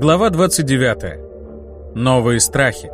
Глава 29. Новые страхи.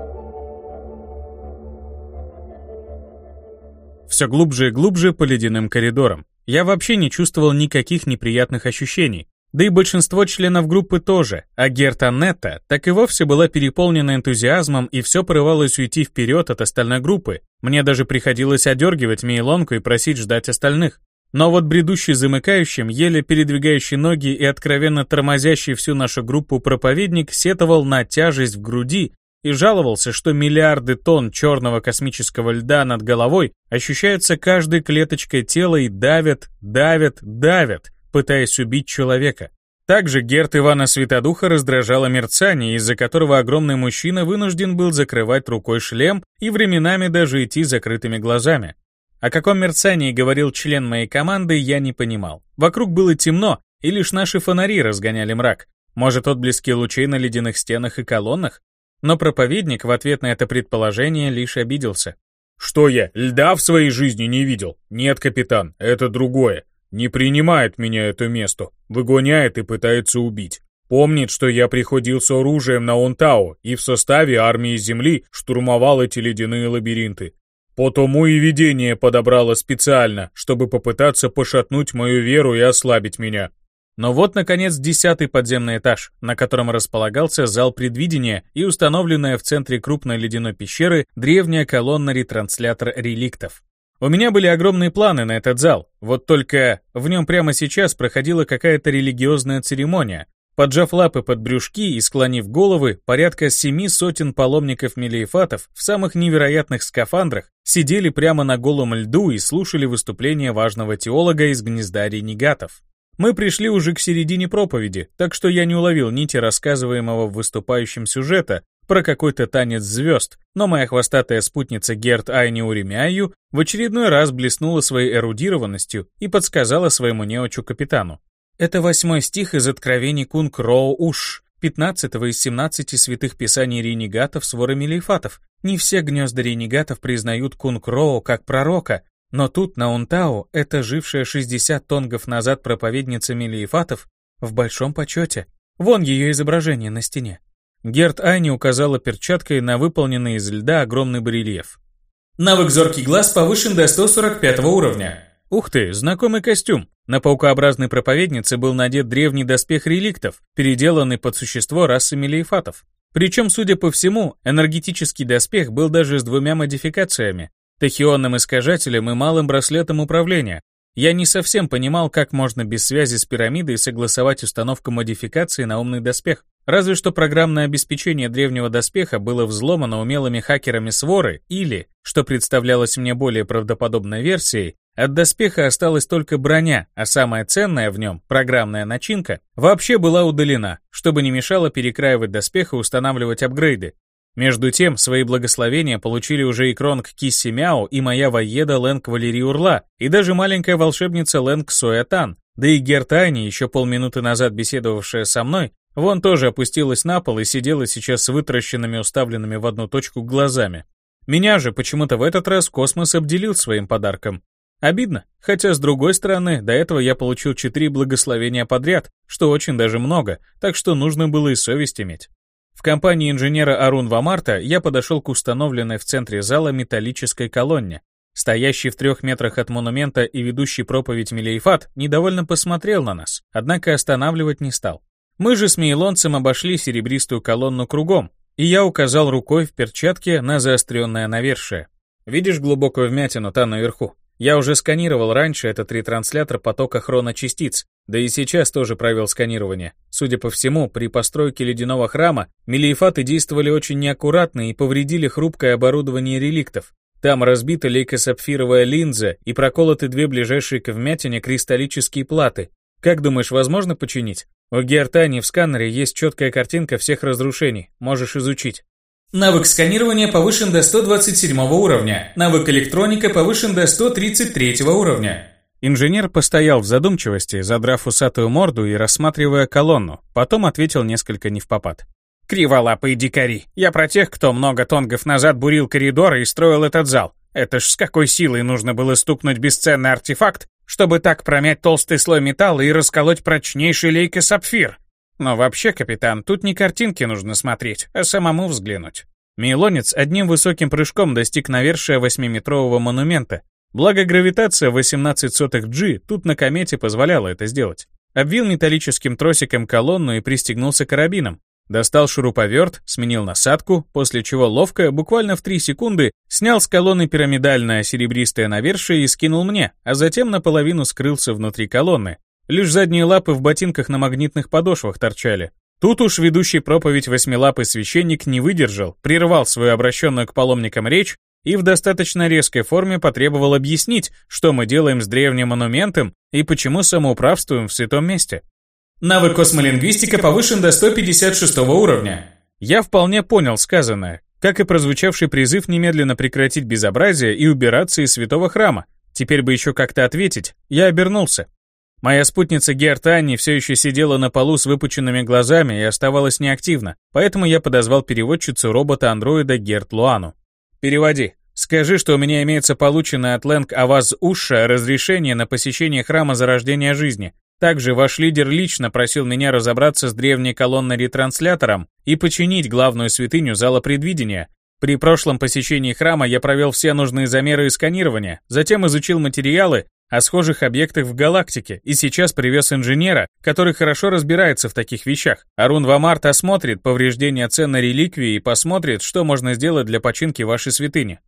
Все глубже и глубже по ледяным коридорам. Я вообще не чувствовал никаких неприятных ощущений. Да и большинство членов группы тоже, а Герта Нетта так и вовсе была переполнена энтузиазмом и все порывалось уйти вперед от остальной группы. Мне даже приходилось одергивать Мейлонку и просить ждать остальных. Но вот бредущий замыкающим, еле передвигающий ноги и откровенно тормозящий всю нашу группу проповедник сетовал на тяжесть в груди и жаловался, что миллиарды тонн черного космического льда над головой ощущаются каждой клеточкой тела и давят, давят, давят, пытаясь убить человека. Также Герт Ивана Святодуха раздражало мерцание, из-за которого огромный мужчина вынужден был закрывать рукой шлем и временами даже идти закрытыми глазами. О каком мерцании говорил член моей команды, я не понимал. Вокруг было темно, и лишь наши фонари разгоняли мрак. Может, отблески лучей на ледяных стенах и колоннах? Но проповедник в ответ на это предположение лишь обиделся. «Что я, льда в своей жизни не видел? Нет, капитан, это другое. Не принимает меня это место, выгоняет и пытается убить. Помнит, что я приходил с оружием на Онтау и в составе армии Земли штурмовал эти ледяные лабиринты. Потому и видение подобрало специально, чтобы попытаться пошатнуть мою веру и ослабить меня. Но вот, наконец, десятый подземный этаж, на котором располагался зал предвидения и установленная в центре крупной ледяной пещеры древняя колонна-ретранслятор реликтов. У меня были огромные планы на этот зал, вот только в нем прямо сейчас проходила какая-то религиозная церемония, Поджав лапы под брюшки и склонив головы, порядка семи сотен паломников-мелиефатов в самых невероятных скафандрах сидели прямо на голом льду и слушали выступление важного теолога из гнезда ренегатов. Мы пришли уже к середине проповеди, так что я не уловил нити рассказываемого в выступающем сюжета про какой-то танец звезд, но моя хвостатая спутница Герт Айни Уремяю в очередной раз блеснула своей эрудированностью и подсказала своему неочу-капитану. Это восьмой стих из Откровений Кунг Роу Уш, пятнадцатого из семнадцати святых писаний ренегатов с ворами лейфатов. Не все гнезда ренегатов признают Кунг Роу как пророка, но тут, на Унтау, эта жившая 60 тонгов назад проповедница Мелиефатов в большом почете. Вон ее изображение на стене. Герт Айни указала перчаткой на выполненный из льда огромный барельеф. Навык «Зоркий глаз» повышен до 145 уровня. Ух ты, знакомый костюм. На паукообразной проповеднице был надет древний доспех реликтов, переделанный под существо расы мелиефатов. Причем, судя по всему, энергетический доспех был даже с двумя модификациями. Тахионным искажателем и малым браслетом управления. Я не совсем понимал, как можно без связи с пирамидой согласовать установку модификации на умный доспех. Разве что программное обеспечение древнего доспеха было взломано умелыми хакерами Своры или, что представлялось мне более правдоподобной версией, от доспеха осталась только броня, а самая ценная в нем, программная начинка, вообще была удалена, чтобы не мешало перекраивать доспех и устанавливать апгрейды. Между тем, свои благословения получили уже и Кронг Кисси Мяо, и моя воеда Лэнг Валерий Урла, и даже маленькая волшебница Лэнг Соятан, да и Гертани, еще полминуты назад беседовавшая со мной, вон тоже опустилась на пол и сидела сейчас с вытращенными, уставленными в одну точку глазами. Меня же почему-то в этот раз космос обделил своим подарком. Обидно, хотя с другой стороны, до этого я получил четыре благословения подряд, что очень даже много, так что нужно было и совесть иметь. В компании инженера Арун Вамарта я подошел к установленной в центре зала металлической колонне. Стоящий в трех метрах от монумента и ведущий проповедь Мелейфат недовольно посмотрел на нас, однако останавливать не стал. Мы же с Мейлонцем обошли серебристую колонну кругом, и я указал рукой в перчатке на заостренное навершие. Видишь глубокую вмятину там наверху? Я уже сканировал раньше этот ретранслятор потока хроночастиц, да и сейчас тоже провел сканирование. Судя по всему, при постройке ледяного храма мелиефаты действовали очень неаккуратно и повредили хрупкое оборудование реликтов. Там разбита лейкосапфировая линза и проколоты две ближайшие к вмятине кристаллические платы. Как думаешь, возможно починить? У Гертани в сканере есть четкая картинка всех разрушений, можешь изучить. Навык сканирования повышен до 127 уровня. Навык электроника повышен до 133 уровня. Инженер постоял в задумчивости, задрав усатую морду и рассматривая колонну, потом ответил несколько невпопад. «Криволапые дикари. Я про тех, кто много тонгов назад бурил коридоры и строил этот зал. Это ж с какой силой нужно было стукнуть бесценный артефакт, чтобы так промять толстый слой металла и расколоть прочнейший лейкосапфир. Но вообще, капитан, тут не картинки нужно смотреть, а самому взглянуть. Мейлонец одним высоким прыжком достиг навершия восьмиметрового монумента. Благо гравитация 18 сотых G тут на комете позволяла это сделать. Обвил металлическим тросиком колонну и пристегнулся карабином. Достал шуруповерт, сменил насадку, после чего ловко, буквально в 3 секунды, снял с колонны пирамидальное серебристое навершие и скинул мне, а затем наполовину скрылся внутри колонны. Лишь задние лапы в ботинках на магнитных подошвах торчали. Тут уж ведущий проповедь восьмилапый священник не выдержал, прервал свою обращенную к паломникам речь и в достаточно резкой форме потребовал объяснить, что мы делаем с древним монументом и почему самоуправствуем в святом месте. Навык космолингвистика повышен до 156 уровня. Я вполне понял сказанное, как и прозвучавший призыв немедленно прекратить безобразие и убираться из святого храма. Теперь бы еще как-то ответить. Я обернулся. Моя спутница Герт Анни все еще сидела на полу с выпученными глазами и оставалась неактивна, поэтому я подозвал переводчицу робота-андроида Герт Луану. «Переводи. Скажи, что у меня имеется полученное от Лэнг Аваз Уша разрешение на посещение храма зарождения жизни. Также ваш лидер лично просил меня разобраться с древней колонной ретранслятором и починить главную святыню зала предвидения. При прошлом посещении храма я провел все нужные замеры и сканирования, затем изучил материалы о схожих объектах в галактике и сейчас привез инженера, который хорошо разбирается в таких вещах. Арун Вамарт осмотрит повреждения ценной реликвии и посмотрит, что можно сделать для починки вашей святыни.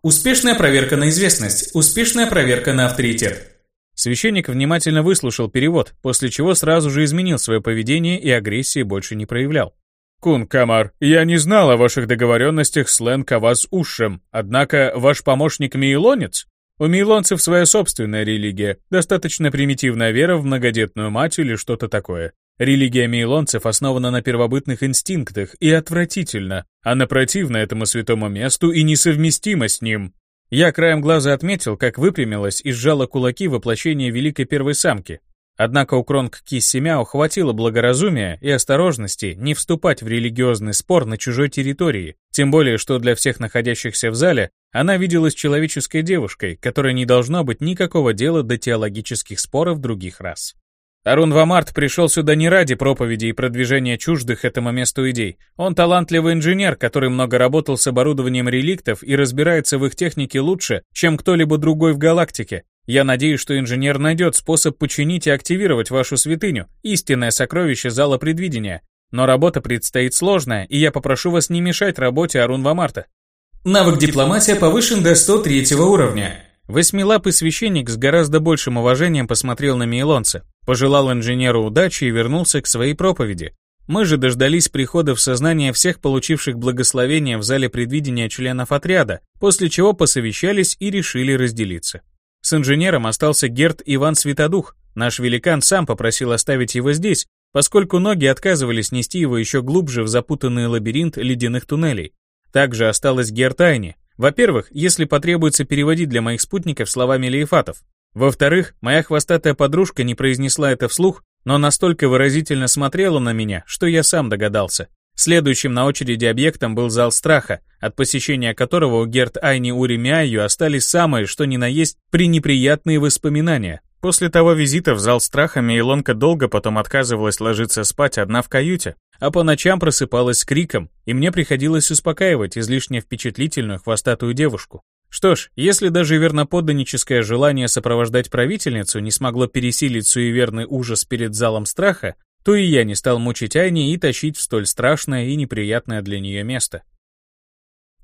Успешная проверка на известность, успешная проверка на авторитет. Священник внимательно выслушал перевод, после чего сразу же изменил свое поведение и агрессии больше не проявлял. «Кун Камар, я не знал о ваших договоренностях с Лэн Каваз Ушем, однако ваш помощник Мейлонец? У мейлонцев своя собственная религия, достаточно примитивная вера в многодетную мать или что-то такое. Религия мейлонцев основана на первобытных инстинктах и отвратительно, она противна этому святому месту и несовместима с ним. Я краем глаза отметил, как выпрямилась и сжала кулаки воплощение великой первой самки. Однако у Кронг Киссимяо хватило благоразумия и осторожности не вступать в религиозный спор на чужой территории, тем более, что для всех находящихся в зале она виделась человеческой девушкой, которой не должно быть никакого дела до теологических споров других рас. Арун Вамарт пришел сюда не ради проповеди и продвижения чуждых этому месту идей. Он талантливый инженер, который много работал с оборудованием реликтов и разбирается в их технике лучше, чем кто-либо другой в галактике. Я надеюсь, что инженер найдет способ починить и активировать вашу святыню, истинное сокровище зала предвидения. Но работа предстоит сложная, и я попрошу вас не мешать работе Арун Вамарта. Навык дипломатия повышен до 103 уровня. Восьмилапый священник с гораздо большим уважением посмотрел на Мейлонца, пожелал инженеру удачи и вернулся к своей проповеди. Мы же дождались прихода в сознание всех получивших благословения в зале предвидения членов отряда, после чего посовещались и решили разделиться. С инженером остался Герт Иван Светодух. Наш великан сам попросил оставить его здесь, поскольку ноги отказывались нести его еще глубже в запутанный лабиринт ледяных туннелей. Также осталась Герт Айни, во-первых, если потребуется переводить для моих спутников словами Лейфатов. Во-вторых, моя хвостатая подружка не произнесла это вслух, но настолько выразительно смотрела на меня, что я сам догадался. Следующим на очереди объектом был зал страха, от посещения которого у Герт Айни Уремяю остались самые, что ни на есть, пренеприятные воспоминания. После того визита в зал страха Мейлонка долго потом отказывалась ложиться спать одна в каюте, а по ночам просыпалась криком, и мне приходилось успокаивать излишне впечатлительную хвостатую девушку. Что ж, если даже верноподданническое желание сопровождать правительницу не смогло пересилить суеверный ужас перед залом страха, то и я не стал мучить Айни и тащить в столь страшное и неприятное для нее место.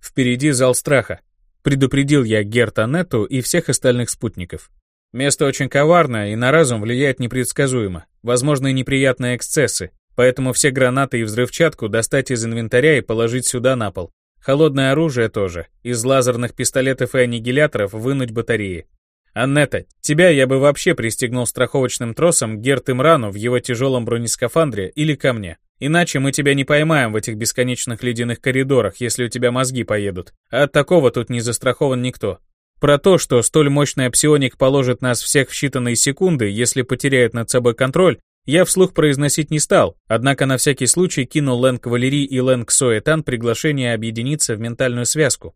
Впереди зал страха. Предупредил я Герта Нету и всех остальных спутников. Место очень коварное и на разум влияет непредсказуемо. Возможны неприятные эксцессы, Поэтому все гранаты и взрывчатку достать из инвентаря и положить сюда на пол. Холодное оружие тоже. Из лазерных пистолетов и аннигиляторов вынуть батареи. Аннета, тебя я бы вообще пристегнул страховочным тросом Герт Имрану в его тяжелом бронескафандре или ко мне. Иначе мы тебя не поймаем в этих бесконечных ледяных коридорах, если у тебя мозги поедут. А от такого тут не застрахован никто. Про то, что столь мощный псионик положит нас всех в считанные секунды, если потеряет над собой контроль, я вслух произносить не стал, однако на всякий случай кинул Лэнг Валерий и Лэнг Соэтан приглашение объединиться в ментальную связку.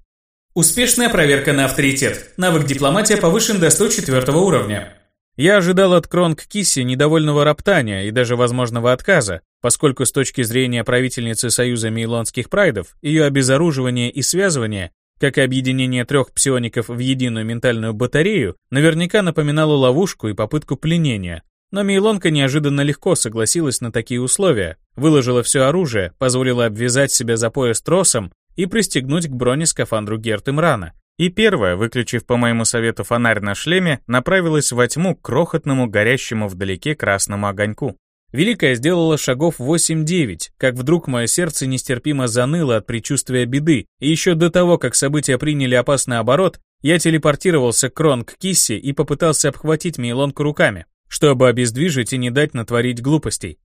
Успешная проверка на авторитет. Навык дипломатия повышен до 104 уровня. Я ожидал от Кронг Кисси недовольного роптания и даже возможного отказа, поскольку с точки зрения правительницы Союза Мейлонских Прайдов, ее обезоруживание и связывание, как и объединение трех псиоников в единую ментальную батарею, наверняка напоминало ловушку и попытку пленения. Но Мейлонка неожиданно легко согласилась на такие условия, выложила все оружие, позволила обвязать себя за пояс тросом и пристегнуть к бронескафандру Герт Имрана, и первая, выключив по моему совету фонарь на шлеме, направилась во тьму к крохотному горящему вдалеке красному огоньку. Великая сделала шагов 8-9, как вдруг мое сердце нестерпимо заныло от предчувствия беды, и еще до того, как события приняли опасный оборот, я телепортировался к Кронг Кисси и попытался обхватить Мейлонку руками, чтобы обездвижить и не дать натворить глупостей.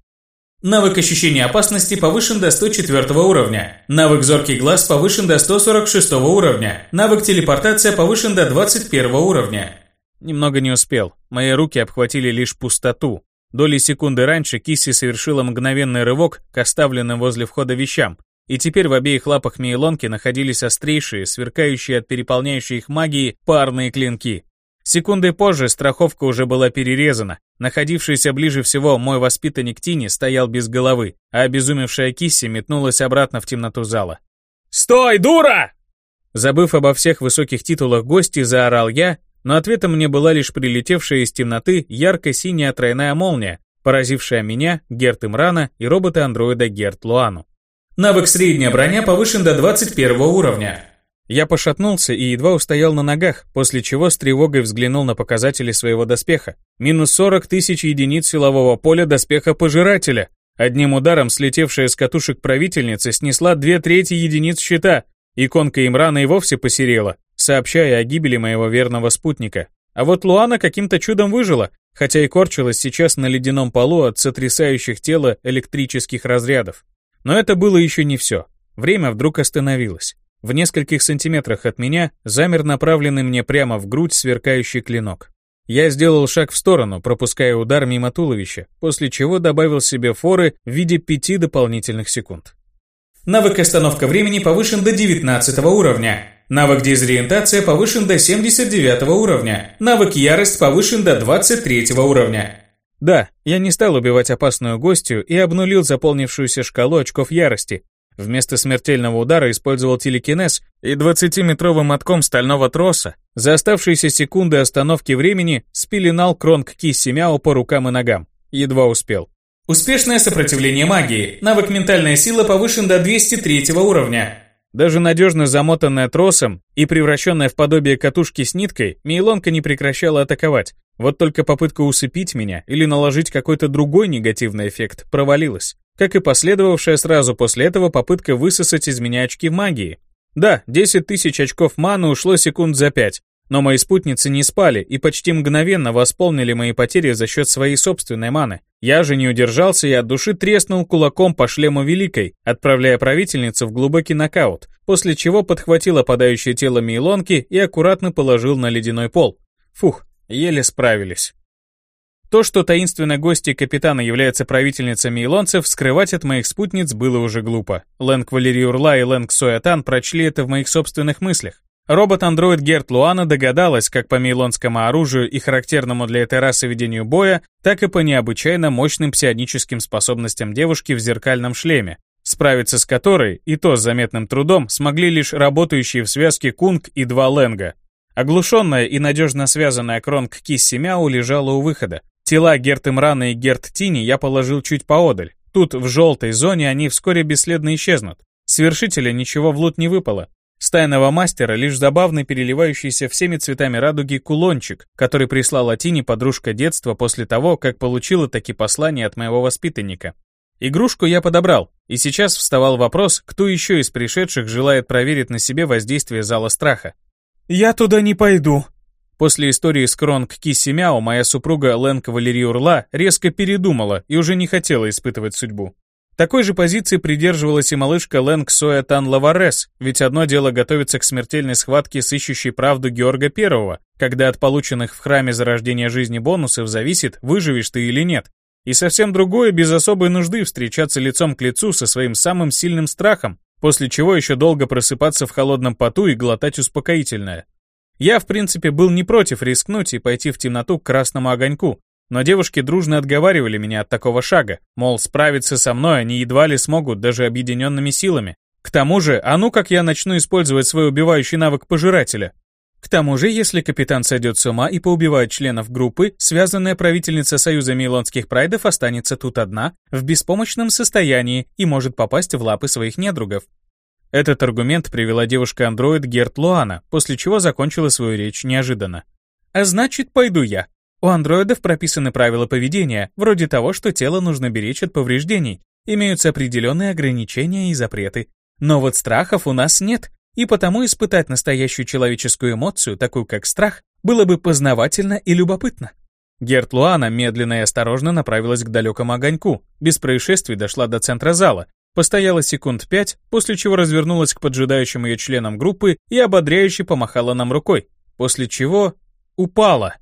Навык ощущения опасности повышен до 104 уровня. Навык зоркий глаз повышен до 146 уровня. Навык телепортация повышен до 21 уровня. Немного не успел. Мои руки обхватили лишь пустоту. Доли секунды раньше Кисси совершила мгновенный рывок к оставленным возле входа вещам, и теперь в обеих лапах Мейлонки находились острейшие, сверкающие от переполняющей их магии, парные клинки. Секунды позже страховка уже была перерезана. Находившийся ближе всего мой воспитанник Тини стоял без головы, а обезумевшая Кисси метнулась обратно в темноту зала. «Стой, дура!» Забыв обо всех высоких титулах гости, заорал я, но ответом мне была лишь прилетевшая из темноты ярко-синяя тройная молния, поразившая меня, Герт Имрана и робота-андроида Герт Луану. Навык средняя броня повышен до 21 уровня. Я пошатнулся и едва устоял на ногах, после чего с тревогой взглянул на показатели своего доспеха. Минус 40 тысяч единиц силового поля доспеха Пожирателя. Одним ударом слетевшая с катушек правительница снесла две трети единиц щита. Иконка Имрана и вовсе посерела, сообщая о гибели моего верного спутника. А вот Луана каким-то чудом выжила, хотя и корчилась сейчас на ледяном полу от сотрясающих тело электрических разрядов. Но это было еще не все. Время вдруг остановилось. В нескольких сантиметрах от меня замер направленный мне прямо в грудь сверкающий клинок. Я сделал шаг в сторону, пропуская удар мимо туловища, после чего добавил себе форы в виде пяти дополнительных секунд. Навык остановка времени повышен до 19 уровня. Навык дезориентация повышен до 79 уровня. Навык ярость повышен до 23 уровня. Да, я не стал убивать опасную гостью и обнулил заполнившуюся шкалу очков ярости, Вместо смертельного удара использовал телекинез и 20-метровым мотком стального троса за оставшиеся секунды остановки времени спеленал Кронг Кисси Мяо по рукам и ногам. Едва успел. Успешное сопротивление магии. Навык ментальная сила повышен до 203 уровня. Даже надежно замотанная тросом и превращенная в подобие катушки с ниткой, Мейлонка не прекращала атаковать. Вот только попытка усыпить меня или наложить какой-то другой негативный эффект провалилась как и последовавшая сразу после этого попытка высосать из меня очки магии. Да, 10 тысяч очков маны ушло секунд за 5, но мои спутницы не спали и почти мгновенно восполнили мои потери за счет своей собственной маны. Я же не удержался и от души треснул кулаком по шлему Великой, отправляя правительницу в глубокий нокаут, после чего подхватил опадающее тело Мейлонки и аккуратно положил на ледяной пол. Фух, еле справились. То, что таинственной гостьей капитана является правительница мейлонцев, скрывать от моих спутниц было уже глупо. Лэнг Валерий Урла и Лэнг Соятан прочли это в моих собственных мыслях. Робот-андроид Герт Луана догадалась как по мейлонскому оружию и характерному для этой расы ведению боя, так и по необычайно мощным псионическим способностям девушки в зеркальном шлеме, справиться с которой, и то с заметным трудом, смогли лишь работающие в связке Кунг и два Лэнга. Оглушенная и надежно связанная Кронг Кисси Мяу лежала у выхода. Тела Герт Имрана и Герт Тини я положил чуть поодаль. Тут, в желтой зоне, они вскоре бесследно исчезнут. Свершителя ничего в лут не выпало. С тайного мастера лишь забавный переливающийся всеми цветами радуги кулончик, который прислала Тини подружка детства после того, как получила таки послание от моего воспитанника. Игрушку я подобрал, и сейчас вставал вопрос, кто еще из пришедших желает проверить на себе воздействие зала страха. «Я туда не пойду», После истории с Кронг Кисси моя супруга Лэнка Валерий Урла резко передумала и уже не хотела испытывать судьбу. Такой же позиции придерживалась и малышка Лэнг Соя Тан Лаварес, ведь одно дело готовиться к смертельной схватке с ищущей правду Георга Первого, когда от полученных в храме зарождения жизни бонусов зависит, выживешь ты или нет. И совсем другое без особой нужды встречаться лицом к лицу со своим самым сильным страхом, после чего еще долго просыпаться в холодном поту и глотать успокоительное. Я, в принципе, был не против рискнуть и пойти в темноту к красному огоньку, но девушки дружно отговаривали меня от такого шага, мол, справиться со мной они едва ли смогут даже объединенными силами. К тому же, а ну как я начну использовать свой убивающий навык пожирателя? К тому же, если капитан сойдет с ума и поубивает членов группы, связанная правительница Союза Мейлонских Прайдов останется тут одна, в беспомощном состоянии и может попасть в лапы своих недругов. Этот аргумент привела девушка-андроид Герт Луана, после чего закончила свою речь неожиданно. «А значит, пойду я. У андроидов прописаны правила поведения, вроде того, что тело нужно беречь от повреждений. Имеются определенные ограничения и запреты. Но вот страхов у нас нет, и потому испытать настоящую человеческую эмоцию, такую как страх, было бы познавательно и любопытно. Герт Луана медленно и осторожно направилась к далекому огоньку, без происшествий дошла до центра зала, постояла секунд пять, после чего развернулась к поджидающим ее членам группы и ободряюще помахала нам рукой, после чего упала.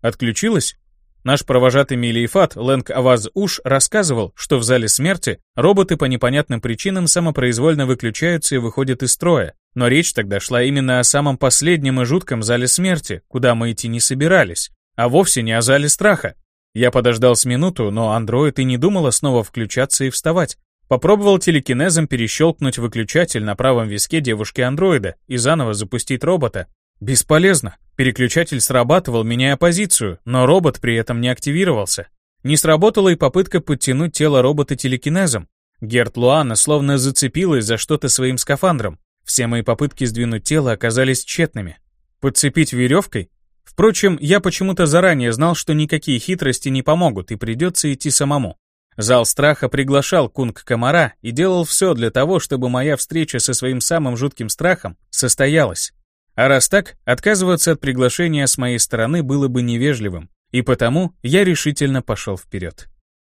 Отключилась? Наш провожатый Милиефат Лэнг Аваз Уш рассказывал, что в зале смерти роботы по непонятным причинам самопроизвольно выключаются и выходят из строя. Но речь тогда шла именно о самом последнем и жутком зале смерти, куда мы идти не собирались, а вовсе не о зале страха. Я подождал с минуту, но андроид и не думала снова включаться и вставать. Попробовал телекинезом перещелкнуть выключатель на правом виске девушки-андроида и заново запустить робота, Бесполезно. Переключатель срабатывал, меняя позицию, но робот при этом не активировался. Не сработала и попытка подтянуть тело робота телекинезом. Герт Луана словно зацепилась за что-то своим скафандром. Все мои попытки сдвинуть тело оказались тщетными. Подцепить веревкой? Впрочем, я почему-то заранее знал, что никакие хитрости не помогут и придется идти самому. Зал страха приглашал кунг комара и делал все для того, чтобы моя встреча со своим самым жутким страхом состоялась. А раз так, отказываться от приглашения с моей стороны было бы невежливым, и потому я решительно пошел вперед.